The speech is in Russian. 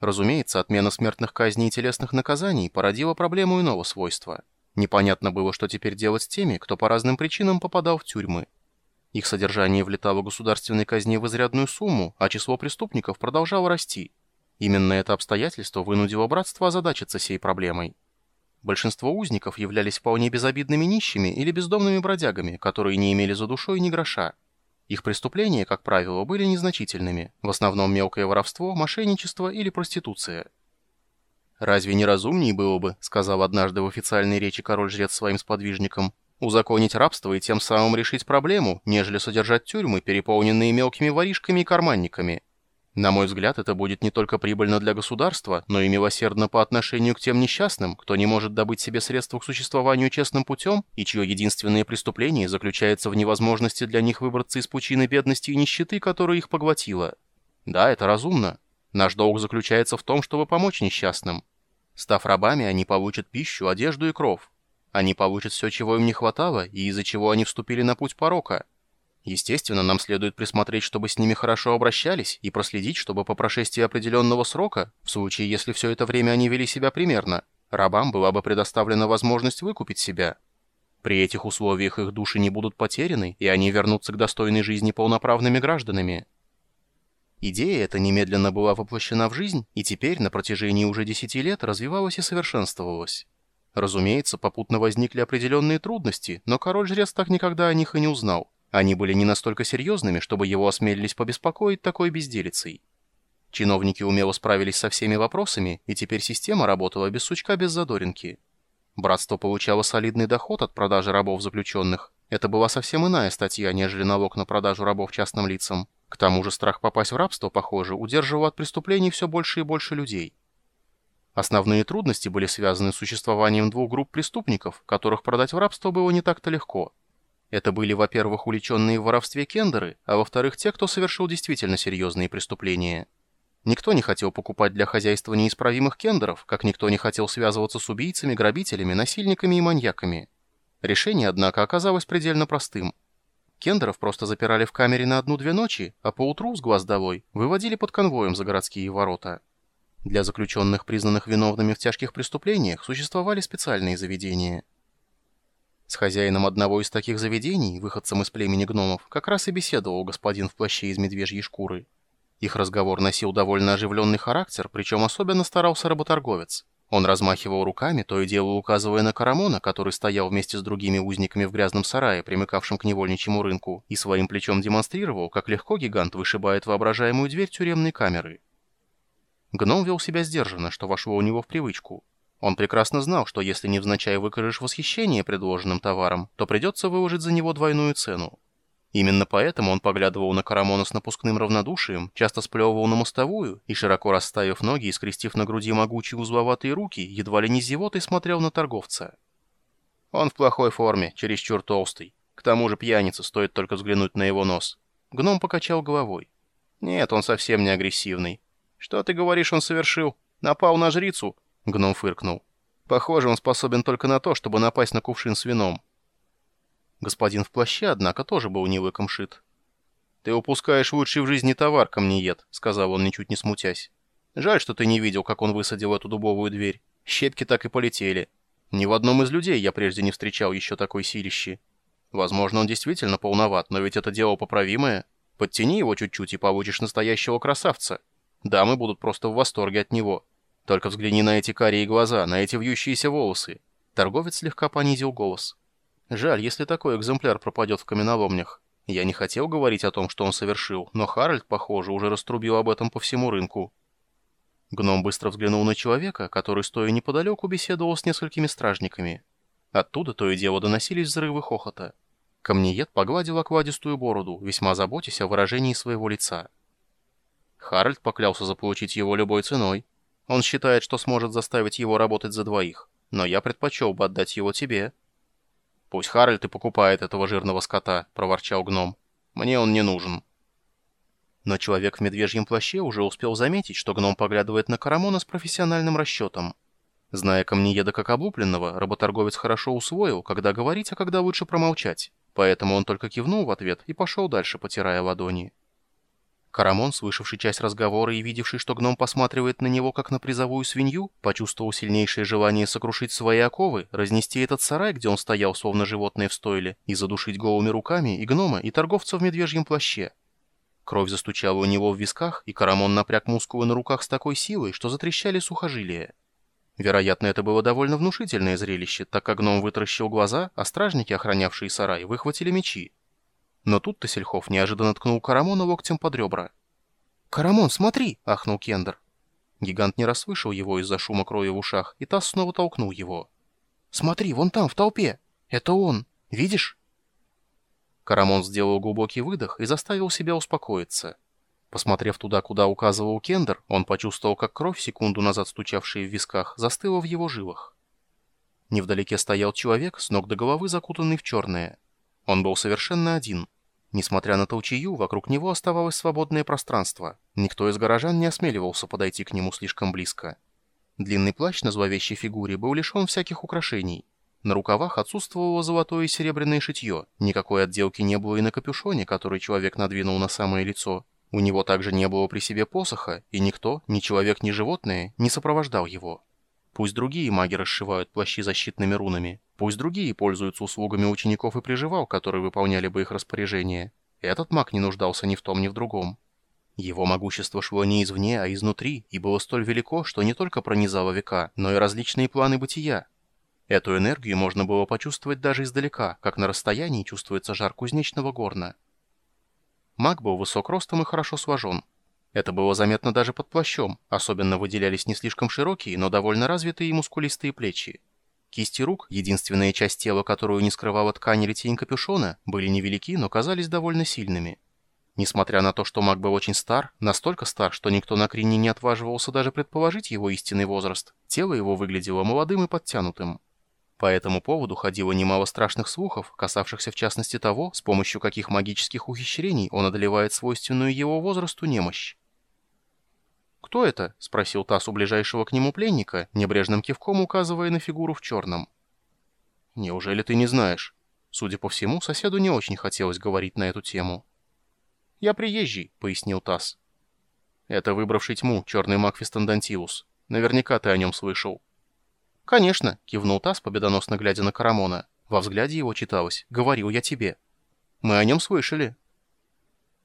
Разумеется, отмена смертных казней и телесных наказаний породила проблему иного свойства. Непонятно было, что теперь делать с теми, кто по разным причинам попадал в тюрьмы. Их содержание влетало государственной казне в изрядную сумму, а число преступников продолжало расти. Именно это обстоятельство вынудило братство озадачиться сей проблемой. Большинство узников являлись вполне безобидными нищими или бездомными бродягами, которые не имели за душой ни гроша. Их преступления, как правило, были незначительными, в основном мелкое воровство, мошенничество или проституция. «Разве не разумнее было бы, — сказал однажды в официальной речи король-жрец своим сподвижникам, — узаконить рабство и тем самым решить проблему, нежели содержать тюрьмы, переполненные мелкими воришками и карманниками?» На мой взгляд, это будет не только прибыльно для государства, но и милосердно по отношению к тем несчастным, кто не может добыть себе средства к существованию честным путем и чье единственное преступление заключается в невозможности для них выбраться из пучины бедности и нищеты, которая их поглотила. Да, это разумно. Наш долг заключается в том, чтобы помочь несчастным. Став рабами, они получат пищу, одежду и кров. Они получат все, чего им не хватало, и из-за чего они вступили на путь порока – Естественно, нам следует присмотреть, чтобы с ними хорошо обращались, и проследить, чтобы по прошествии определенного срока, в случае, если все это время они вели себя примерно, рабам была бы предоставлена возможность выкупить себя. При этих условиях их души не будут потеряны, и они вернутся к достойной жизни полноправными гражданами. Идея эта немедленно была воплощена в жизнь, и теперь, на протяжении уже десяти лет, развивалась и совершенствовалась. Разумеется, попутно возникли определенные трудности, но король-жрец так никогда о них и не узнал. Они были не настолько серьезными, чтобы его осмелились побеспокоить такой безделицей. Чиновники умело справились со всеми вопросами, и теперь система работала без сучка, без задоринки. Братство получало солидный доход от продажи рабов заключенных. Это была совсем иная статья, нежели налог на продажу рабов частным лицам. К тому же страх попасть в рабство, похоже, удерживал от преступлений все больше и больше людей. Основные трудности были связаны с существованием двух групп преступников, которых продать в рабство было не так-то легко – это были, во-первых, уличенные в воровстве кендеры, а во-вторых, те, кто совершил действительно серьезные преступления. Никто не хотел покупать для хозяйства неисправимых кендеров, как никто не хотел связываться с убийцами, грабителями, насильниками и маньяками. Решение, однако, оказалось предельно простым. Кендеров просто запирали в камере на одну-две ночи, а поутру с глаз долой выводили под конвоем за городские ворота. Для заключенных, признанных виновными в тяжких преступлениях, существовали специальные заведения – с хозяином одного из таких заведений, выходцем из племени гномов, как раз и беседовал господин в плаще из медвежьей шкуры. Их разговор носил довольно оживленный характер, причем особенно старался работорговец. Он размахивал руками, то и дело указывая на Карамона, который стоял вместе с другими узниками в грязном сарае, примыкавшем к невольничьему рынку, и своим плечом демонстрировал, как легко гигант вышибает воображаемую дверь тюремной камеры. Гном вел себя сдержанно, что вошло у него в привычку. Он прекрасно знал, что если невзначай выкажешь восхищение предложенным товаром, то придется выложить за него двойную цену. Именно поэтому он поглядывал на Карамона с напускным равнодушием, часто сплевывал на мостовую и, широко расставив ноги и скрестив на груди могучие узловатые руки, едва ли не зевотой смотрел на торговца. Он в плохой форме, чересчур толстый. К тому же пьяница, стоит только взглянуть на его нос. Гном покачал головой. Нет, он совсем не агрессивный. Что ты говоришь, он совершил? Напал на жрицу? Гном фыркнул. Похоже, он способен только на то, чтобы напасть на кувшин с вином. Господин в плаще, однако, тоже был не лыком шит. «Ты упускаешь лучший в жизни товар, камнеед», — сказал он, ничуть не смутясь. «Жаль, что ты не видел, как он высадил эту дубовую дверь. Щепки так и полетели. Ни в одном из людей я прежде не встречал еще такой силищи. Возможно, он действительно полноват, но ведь это дело поправимое. Подтяни его чуть-чуть и получишь настоящего красавца. Дамы будут просто в восторге от него». Только взгляни на эти карие глаза, на эти вьющиеся волосы. Торговец слегка понизил голос. Жаль, если такой экземпляр пропадет в каменоломнях. Я не хотел говорить о том, что он совершил, но Харальд, похоже, уже раструбил об этом по всему рынку. Гном быстро взглянул на человека, который, стоя неподалеку, беседовал с несколькими стражниками. Оттуда то и дело доносились взрывы хохота. Камнеед погладил окладистую бороду, весьма заботясь о выражении своего лица. Харальд поклялся заполучить его любой ценой. Он считает, что сможет заставить его работать за двоих, но я предпочел бы отдать его тебе». «Пусть Харальд и покупает этого жирного скота», — проворчал гном. «Мне он не нужен». Но человек в медвежьем плаще уже успел заметить, что гном поглядывает на Карамона с профессиональным расчетом. Зная камнееда как облупленного, работорговец хорошо усвоил, когда говорить, а когда лучше промолчать, поэтому он только кивнул в ответ и пошел дальше, потирая ладони. Карамон, слышавший часть разговора и видевший, что гном посматривает на него, как на призовую свинью, почувствовал сильнейшее желание сокрушить свои оковы, разнести этот сарай, где он стоял, словно животное в стойле, и задушить голыми руками и гнома, и торговца в медвежьем плаще. Кровь застучала у него в висках, и Карамон напряг мускулы на руках с такой силой, что затрещали сухожилия. Вероятно, это было довольно внушительное зрелище, так как гном вытаращил глаза, а стражники, охранявшие сарай, выхватили мечи. Но тут Тосельхов неожиданно ткнул Карамона локтем под ребра. «Карамон, смотри!» — ахнул Кендер. Гигант не расслышал его из-за шума крови в ушах, и Тасс снова толкнул его. «Смотри, вон там, в толпе! Это он! Видишь?» Карамон сделал глубокий выдох и заставил себя успокоиться. Посмотрев туда, куда указывал Кендер, он почувствовал, как кровь, секунду назад стучавшая в висках, застыла в его жилах. Невдалеке стоял человек, с ног до головы закутанный в черное. Он был совершенно один — Несмотря на толчею, вокруг него оставалось свободное пространство. Никто из горожан не осмеливался подойти к нему слишком близко. Длинный плащ на зловещей фигуре был лишен всяких украшений. На рукавах отсутствовало золотое и серебряное шитье, никакой отделки не было и на капюшоне, который человек надвинул на самое лицо. У него также не было при себе посоха, и никто, ни человек, ни животное, не сопровождал его. Пусть другие маги расшивают плащи защитными рунами, пусть другие пользуются услугами учеников и приживал, которые выполняли бы их распоряжение. Этот маг не нуждался ни в том, ни в другом. Его могущество шло не извне, а изнутри, и было столь велико, что не только пронизало века, но и различные планы бытия. Эту энергию можно было почувствовать даже издалека, как на расстоянии чувствуется жар кузнечного горна. Маг был высок ростом и хорошо сложен. Это было заметно даже под плащом, особенно выделялись не слишком широкие, но довольно развитые и мускулистые плечи. Кисти рук, единственная часть тела, которую не скрывала ткань или тень капюшона, были невелики, но казались довольно сильными. Несмотря на то, что маг был очень стар, настолько стар, что никто на Крине не отваживался даже предположить его истинный возраст, тело его выглядело молодым и подтянутым. По этому поводу ходило немало страшных слухов, касавшихся в частности того, с помощью каких магических ухищрений он одолевает свойственную его возрасту немощь. «Кто это?» — спросил Тасс у ближайшего к нему пленника, небрежным кивком указывая на фигуру в черном. «Неужели ты не знаешь?» Судя по всему, соседу не очень хотелось говорить на эту тему. «Я приезжий», — пояснил Тасс. «Это выбравший тьму, черный маг Фестандантиус. Наверняка ты о нем слышал». «Конечно», — кивнул Тасс, победоносно глядя на Карамона. Во взгляде его читалось «Говорил я тебе». «Мы о нем слышали.